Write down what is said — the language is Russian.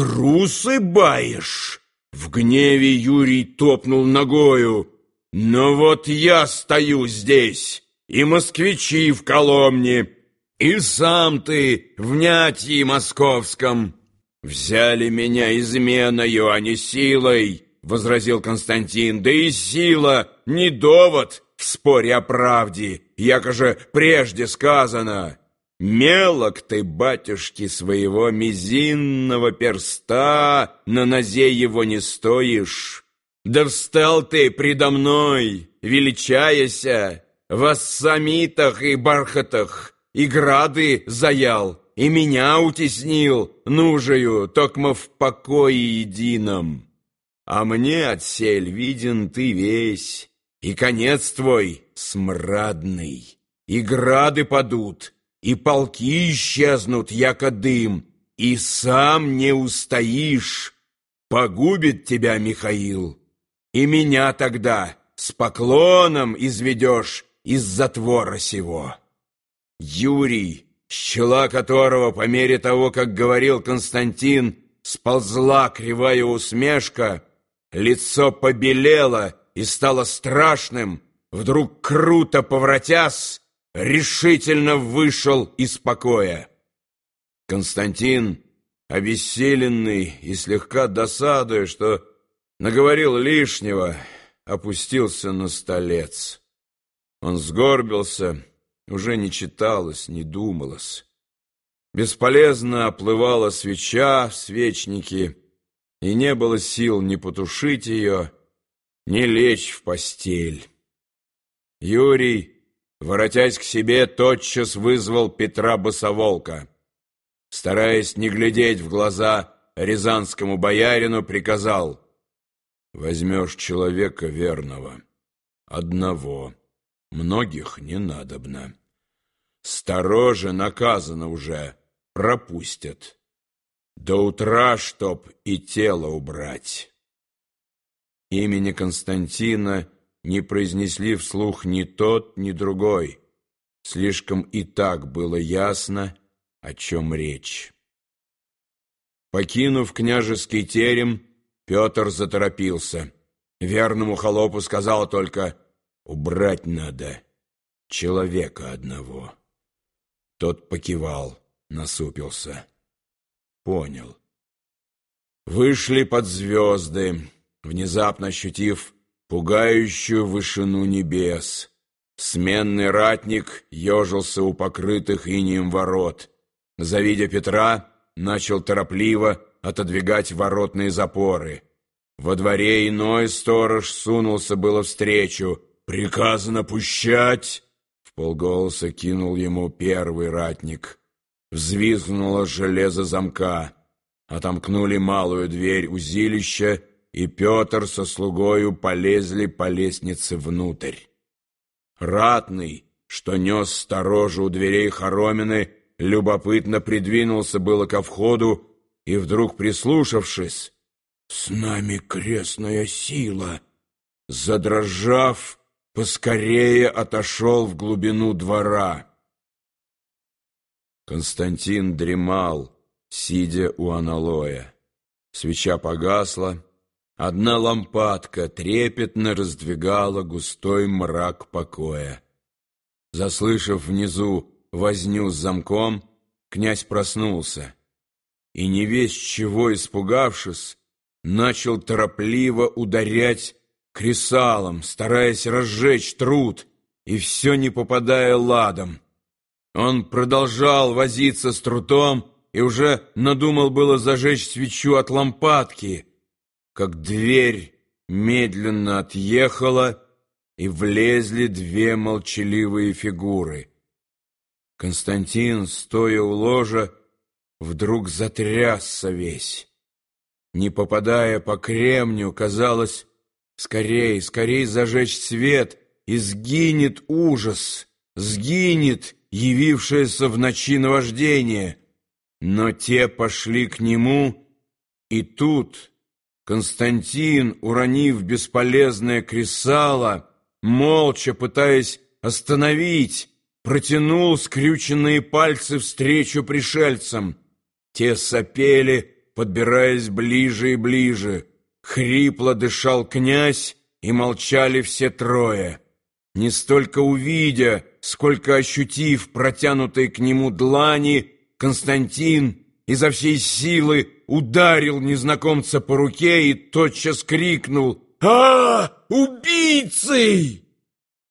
трусы баешь?» В гневе Юрий топнул ногою. «Но вот я стою здесь, и москвичи в Коломне, и сам ты в Нятье московском. Взяли меня изменою, а не силой». — возразил Константин, — да и сила не довод в споре о правде, яко же прежде сказано. Мелок ты, батюшки, своего мизинного перста, на нозе его не стоишь. Да встал ты предо мной, величаяся, в самитах и бархатах, и грады заял, и меня утеснил, нужею, токмо в покое едином. А мне отсель виден ты весь, и конец твой смрадный, и грады падут, и полки исчезнут, яко дым, и сам не устоишь. Погубит тебя Михаил, и меня тогда с поклоном изведешь из затвора сего. Юрий, с которого, по мере того, как говорил Константин, сползла кривая усмешка, Лицо побелело и стало страшным. Вдруг, круто поворотясь, решительно вышел из покоя. Константин, обессиленный и слегка досадуя, что наговорил лишнего, опустился на столец. Он сгорбился, уже не читалось, не думалось. Бесполезно оплывала свеча в свечнике, и не было сил ни потушить ее, ни лечь в постель. Юрий, воротясь к себе, тотчас вызвал Петра Босоволка. Стараясь не глядеть в глаза рязанскому боярину, приказал «Возьмешь человека верного, одного, многих не надобно. Стороже наказано уже, пропустят». До утра, чтоб и тело убрать. Имени Константина не произнесли вслух ни тот, ни другой. Слишком и так было ясно, о чем речь. Покинув княжеский терем, Петр заторопился. Верному холопу сказал только «Убрать надо человека одного». Тот покивал, насупился. Понял. Вышли под звезды, внезапно ощутив пугающую вышину небес. Сменный ратник ежился у покрытых инием ворот. Завидя Петра, начал торопливо отодвигать воротные запоры. Во дворе иной сторож сунулся было встречу. «Приказано пущать!» — в полголоса кинул ему первый ратник. Взвизгнуло железо замка. Отомкнули малую дверь узилища, и Петр со слугою полезли по лестнице внутрь. Ратный, что нес сторожу у дверей хоромины, любопытно придвинулся было ко входу и, вдруг прислушавшись, «С нами крестная сила!» Задрожав, поскорее отошел в глубину двора. Константин дремал, сидя у аналоя. Свеча погасла, одна лампадка трепетно раздвигала густой мрак покоя. Заслышав внизу возню с замком, князь проснулся и, не весь чего испугавшись, начал торопливо ударять кресалом, стараясь разжечь труд, и все не попадая ладом. Он продолжал возиться с трутом и уже надумал было зажечь свечу от лампадки, как дверь медленно отъехала, и влезли две молчаливые фигуры. Константин, стоя у ложа, вдруг затрясся весь. Не попадая по кремню, казалось, скорей, скорей зажечь свет, и сгинет ужас, сгинет явившееся в ночи наваждение, но те пошли к нему, и тут Константин, уронив бесполезное кресало, молча пытаясь остановить, протянул скрюченные пальцы встречу пришельцам. Те сопели, подбираясь ближе и ближе. Хрипло дышал князь, и молчали все трое. Не столько увидя, сколько ощутив протянутые к нему длани, Константин изо всей силы ударил незнакомца по руке и тотчас крикнул «А, убийцы!»